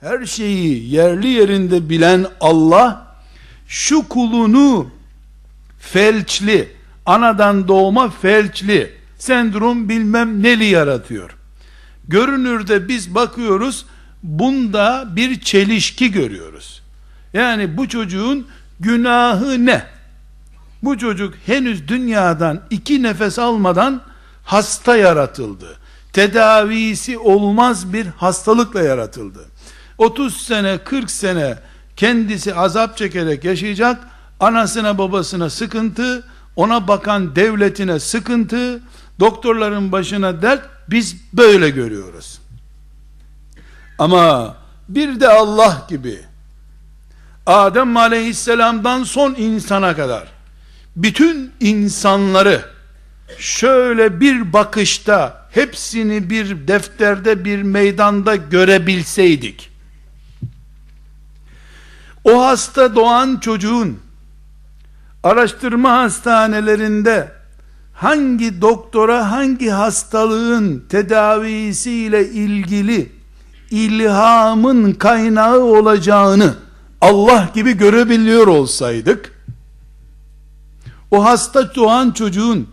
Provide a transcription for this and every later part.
her şeyi yerli yerinde bilen Allah şu kulunu felçli, anadan doğma felçli, sendrom bilmem neli yaratıyor. Görünürde biz bakıyoruz, bunda bir çelişki görüyoruz. Yani bu çocuğun günahı ne? Bu çocuk henüz dünyadan iki nefes almadan hasta yaratıldı. Tedavisi olmaz bir hastalıkla yaratıldı. 30 sene 40 sene kendisi azap çekerek yaşayacak. Anasına babasına sıkıntı, ona bakan devletine sıkıntı, doktorların başına dert biz böyle görüyoruz. Ama bir de Allah gibi Adem aleyhisselamdan son insana kadar bütün insanları şöyle bir bakışta hepsini bir defterde bir meydanda görebilseydik o hasta doğan çocuğun araştırma hastanelerinde hangi doktora hangi hastalığın tedavisiyle ilgili ilhamın kaynağı olacağını Allah gibi görebiliyor olsaydık o hasta doğan çocuğun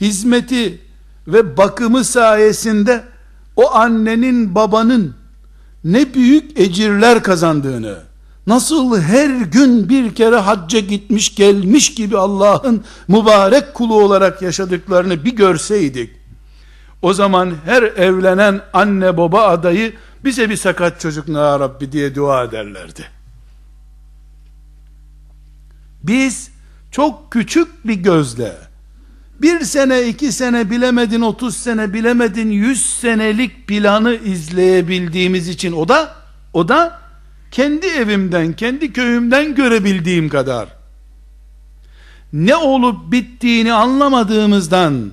hizmeti ve bakımı sayesinde o annenin babanın ne büyük ecirler kazandığını nasıl her gün bir kere hacca gitmiş gelmiş gibi Allah'ın mübarek kulu olarak yaşadıklarını bir görseydik o zaman her evlenen anne baba adayı bize bir sakat çocuk ya Rabbi diye dua ederlerdi. Biz çok küçük bir gözle bir sene iki sene bilemedin otuz sene bilemedin yüz senelik planı izleyebildiğimiz için o da o da kendi evimden kendi köyümden görebildiğim kadar ne olup bittiğini anlamadığımızdan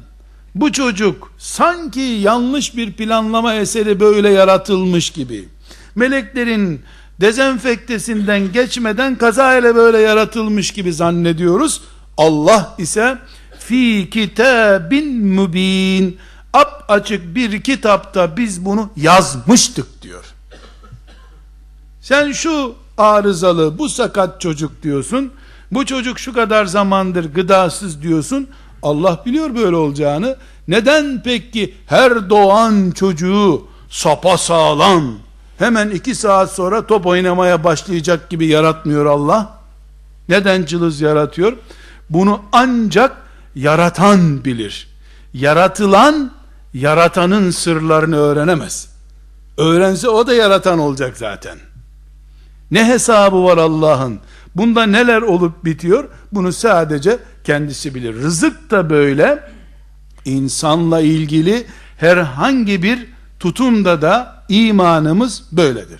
bu çocuk sanki yanlış bir planlama eseri böyle yaratılmış gibi meleklerin dezenfektesinden geçmeden kaza ile böyle yaratılmış gibi zannediyoruz. Allah ise fi kitabin mübin ap açık bir kitapta biz bunu yazmıştık diyor. Sen şu arızalı, bu sakat çocuk diyorsun. Bu çocuk şu kadar zamandır gıdasız diyorsun. Allah biliyor böyle olacağını. Neden peki her doğan çocuğu sapa sağlam hemen iki saat sonra top oynamaya başlayacak gibi yaratmıyor Allah? Neden cılız yaratıyor? Bunu ancak yaratan bilir. Yaratılan yaratanın sırlarını öğrenemez. Öğrense o da yaratan olacak zaten. Ne hesabı var Allah'ın? Bunda neler olup bitiyor? Bunu sadece kendisi bilir. Rızık da böyle. insanla ilgili herhangi bir tutumda da imanımız böyledir.